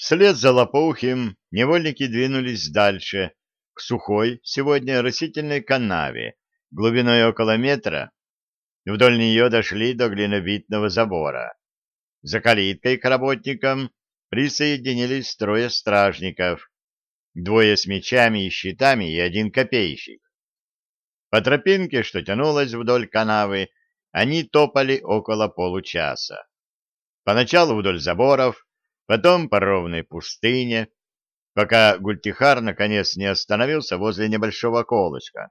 Вслед за лопоухим невольники двинулись дальше, к сухой сегодня растительной канаве, глубиной около метра. Вдоль нее дошли до глиновидного забора. За калиткой к работникам присоединились трое стражников, двое с мечами и щитами и один копейщик. По тропинке, что тянулась вдоль канавы, они топали около получаса. Поначалу вдоль заборов, потом по ровной пустыне, пока Гультихар наконец не остановился возле небольшого колышка.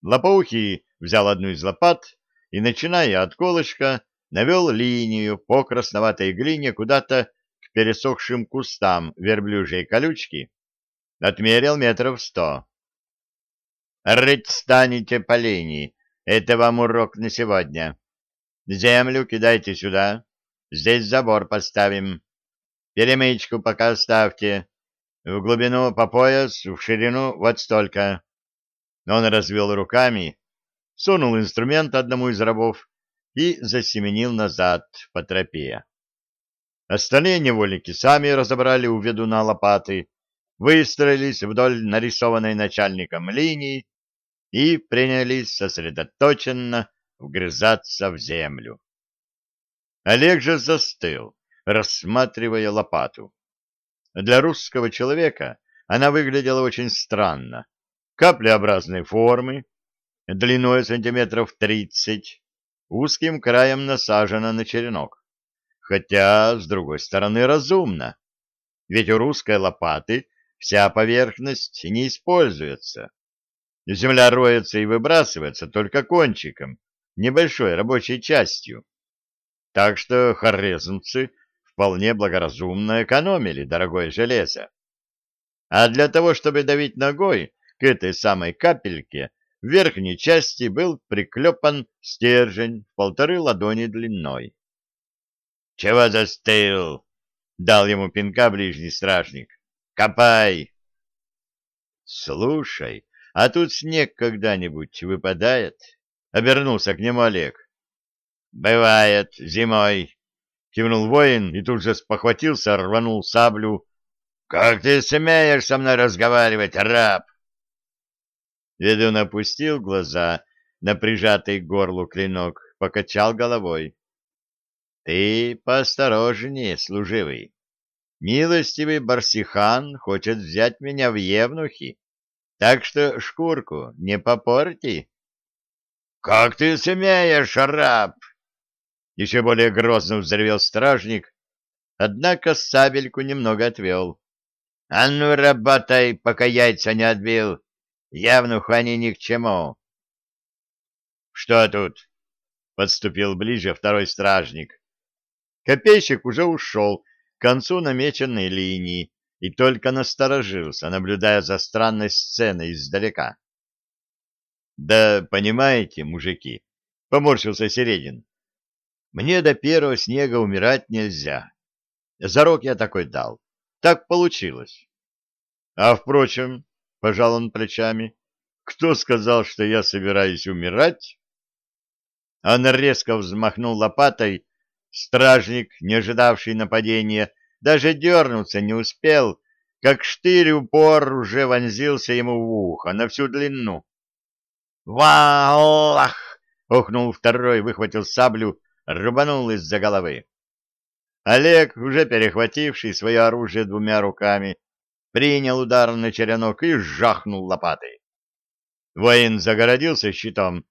Лопоухий взял одну из лопат и, начиная от колышка, навел линию по красноватой глине куда-то к пересохшим кустам верблюжьей колючки, отмерил метров сто. «Рыть станете по линии, это вам урок на сегодня. Землю кидайте сюда, здесь забор поставим. Перемычку пока оставьте, в глубину по пояс, в ширину вот столько». Он развел руками, сунул инструмент одному из рабов и засеменил назад по тропе. Остальные невольники сами разобрали у ведуна лопаты, выстроились вдоль нарисованной начальником линии и принялись сосредоточенно вгрызаться в землю. Олег же застыл, рассматривая лопату. Для русского человека она выглядела очень странно. Каплеобразной формы, длиной сантиметров тридцать, узким краем насажена на черенок. Хотя, с другой стороны, разумно. Ведь у русской лопаты вся поверхность не используется. Земля роется и выбрасывается только кончиком, небольшой рабочей частью. Так что хорезмцы вполне благоразумно экономили дорогое железо. А для того, чтобы давить ногой к этой самой капельке, в верхней части был приклепан стержень в полторы ладони длиной. — Чего застыл? — дал ему пинка ближний стражник. — Копай! — Слушай, а тут снег когда-нибудь выпадает? — обернулся к нему Олег. — Бывает, зимой, — кивнул воин и тут же спохватился, рванул саблю. — Как ты смеешь со мной разговаривать, раб? Ведун опустил глаза на прижатый к горлу клинок, покачал головой. — Ты поосторожнее, служивый. Милостивый Барсихан хочет взять меня в евнухи, так что шкурку не попорти. — Как ты смеешь, раб? Еще более грозно взревел стражник, однако сабельку немного отвел. — А ну, работай, пока яйца не отбил. Явнуху они ни к чему. — Что тут? — подступил ближе второй стражник. Копейщик уже ушел к концу намеченной линии и только насторожился, наблюдая за странной сценой издалека. — Да понимаете, мужики, — поморщился Середин, — мне до первого снега умирать нельзя. Зарок я такой дал. Так получилось. А, впрочем, пожал он плечами. Кто сказал, что я собираюсь умирать? Он резко взмахнул лопатой. Стражник, не ожидавший нападения, даже дернуться не успел, как штырь упор уже вонзился ему в ухо на всю длину. «Валлах!» — охнул второй, выхватил саблю, рубанул из-за головы. Олег, уже перехвативший свое оружие двумя руками, принял удар на черенок и жахнул лопатой. Воин загородился щитом,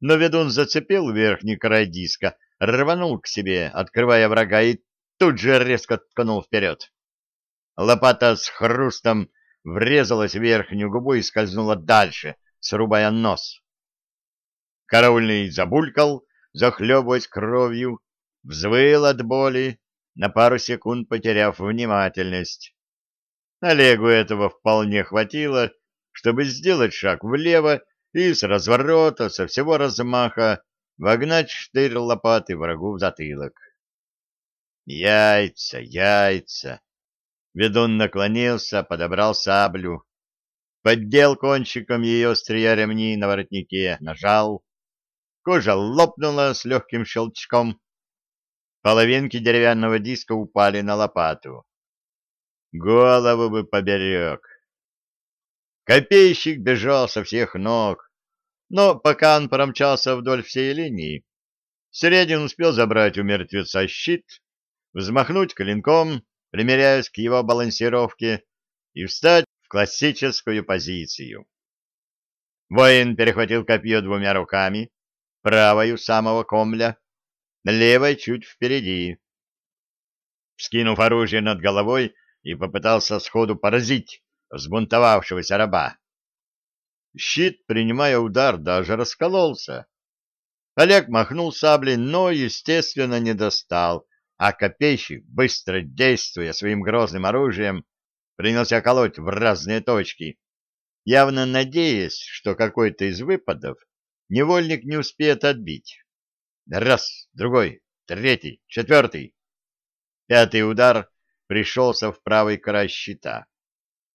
но ведун зацепил верхний край диска, рванул к себе, открывая врага, и тут же резко ткнул вперед. Лопата с хрустом врезалась в верхнюю губу и скользнула дальше, срубая нос. Караульный забулькал, захлебываясь кровью, взвыл от боли, на пару секунд потеряв внимательность. Олегу этого вполне хватило, чтобы сделать шаг влево и с разворота, со всего размаха, вогнать штырь лопаты врагу в затылок. Яйца, яйца! Ведун наклонился, подобрал саблю, поддел кончиком ее острия ремни на воротнике, нажал. Кожа лопнула с легким щелчком. Половинки деревянного диска упали на лопату. голову бы поберег. Копейщик бежал со всех ног, но пока он промчался вдоль всей линии, Середин успел забрать у мертвеца щит, взмахнуть клинком, примеряясь к его балансировке, и встать в классическую позицию. Воин перехватил копье двумя руками, правой у самого комля, левой чуть впереди. Скинув оружие над головой и попытался сходу поразить взбунтовавшегося раба. Щит, принимая удар, даже раскололся. Олег махнул саблей, но, естественно, не достал, а копейщик, быстро действуя своим грозным оружием, принялся колоть в разные точки, явно надеясь, что какой-то из выпадов невольник не успеет отбить. Раз, другой, третий, четвертый. Пятый удар пришелся в правый край щита.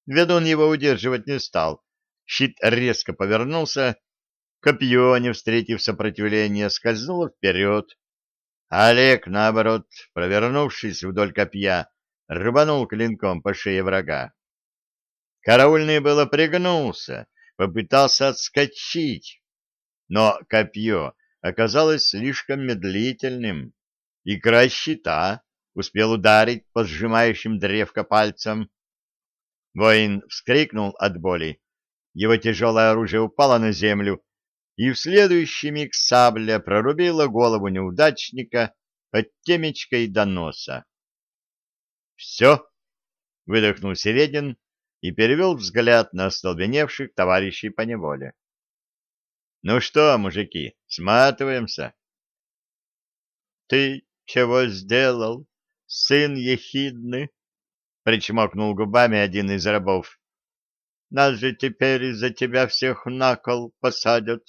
Ведун его удерживать не стал. Щит резко повернулся, копье, не встретив сопротивления, скользнуло вперед. Олег, наоборот, провернувшись вдоль копья, рубанул клинком по шее врага. Караульный было пригнулся, попытался отскочить, но копье оказалось слишком медлительным, и край щита успел ударить по сжимающим древко пальцем. Воин вскрикнул от боли, его тяжелое оружие упало на землю, и в следующий миг сабля прорубила голову неудачника от темечка до носа. «Все!» — выдохнул Середин и перевел взгляд на остолбеневших товарищей по неволе. «Ну что, мужики, сматываемся?» «Ты чего сделал, сын ехидный?» — причмокнул губами один из рабов. «Нас же теперь из-за тебя всех на кол посадят.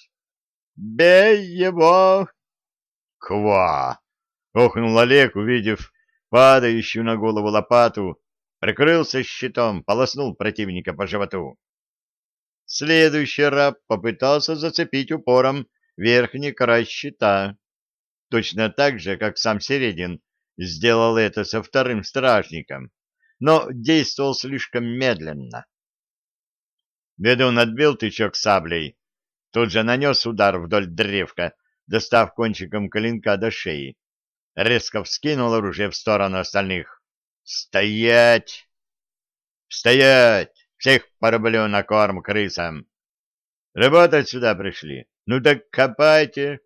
Бей его!» «Ква!» — охнул Олег, увидев падающую на голову лопату, прикрылся щитом, полоснул противника по животу. Следующий раб попытался зацепить упором верхний край щита, точно так же, как сам Середин сделал это со вторым стражником, но действовал слишком медленно. Ведун отбил тычок саблей, тут же нанес удар вдоль древка, достав кончиком клинка до шеи, резко вскинул оружие в сторону остальных. Стоять! Стоять! Всех пораблю на корм крысам. Работать сюда пришли. Ну так копайте.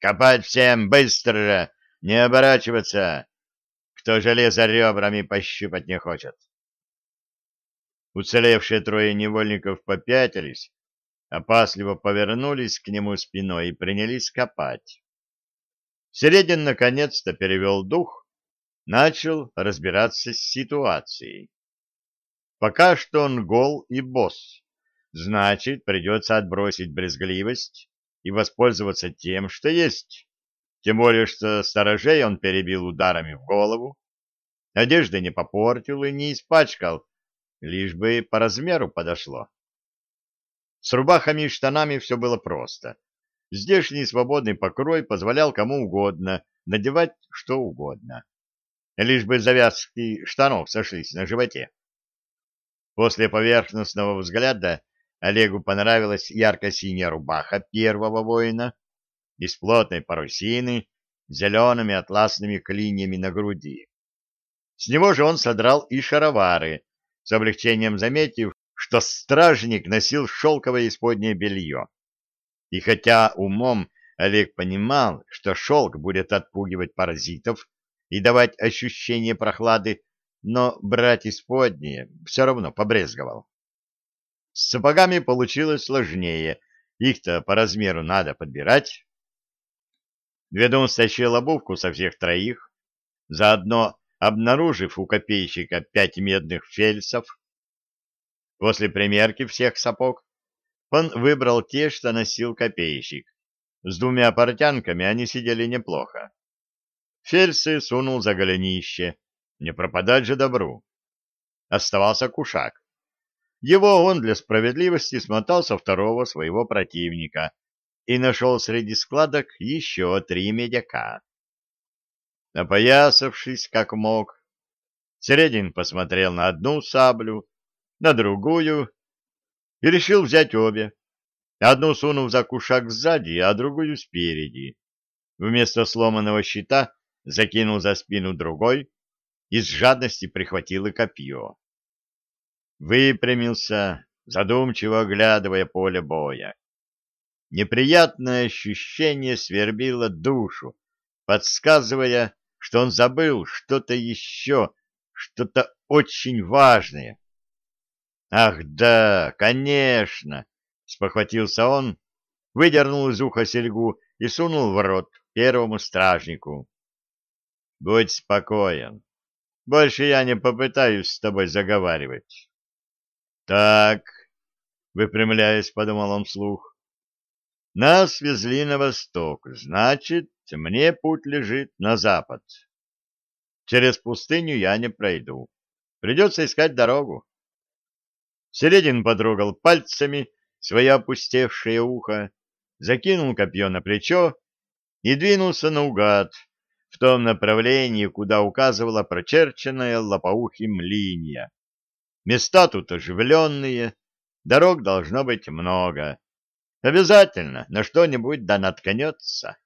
Копать всем быстро, не оборачиваться. Кто железо ребрами пощупать не хочет. Уцелевшие трое невольников попятились, опасливо повернулись к нему спиной и принялись копать. Середин наконец-то перевел дух начал разбираться с ситуацией. Пока что он гол и босс, значит, придется отбросить брезгливость и воспользоваться тем, что есть. Тем более, что сторожей он перебил ударами в голову, одежды не попортил и не испачкал, лишь бы по размеру подошло. С рубахами и штанами все было просто. Здешний свободный покрой позволял кому угодно надевать что угодно лишь бы завязки штанов сошлись на животе. После поверхностного взгляда Олегу понравилась ярко-синяя рубаха первого воина из плотной парусины с зелеными атласными клиньями на груди. С него же он содрал и шаровары, с облегчением заметив, что стражник носил шелковое исподнее белье. И хотя умом Олег понимал, что шелк будет отпугивать паразитов, и давать ощущение прохлады, но брать исподнее все равно побрезговал. С сапогами получилось сложнее, их-то по размеру надо подбирать. Ведун стащил обувку со всех троих, заодно обнаружив у копейщика пять медных фельсов. После примерки всех сапог он выбрал те, что носил копейщик. С двумя портянками они сидели неплохо. Фельсы сунул за голенище. Не пропадать же добру. Оставался кушак. Его он для справедливости смотал со второго своего противника и нашел среди складок еще три медяка. Опоясавшись как мог, Середин посмотрел на одну саблю, на другую и решил взять обе, одну сунув за кушак сзади, а другую спереди. Вместо сломанного щита закинул за спину другой и с жадности прихватил и копье. Выпрямился, задумчиво оглядывая поле боя. Неприятное ощущение свербило душу, подсказывая, что он забыл что-то еще, что-то очень важное. «Ах да, конечно!» — спохватился он, выдернул из уха серьгу и сунул в рот первому стражнику. «Будь спокоен. Больше я не попытаюсь с тобой заговаривать». «Так», — выпрямляясь, подумал он вслух, — «нас везли на восток, значит, мне путь лежит на запад. Через пустыню я не пройду. Придется искать дорогу. Середин потрогал пальцами свое опустевшее ухо, закинул копье на плечо и двинулся наугад в том направлении, куда указывала прочерченная лопоухим линия. Места тут оживленные, дорог должно быть много. Обязательно на что-нибудь да наткнется.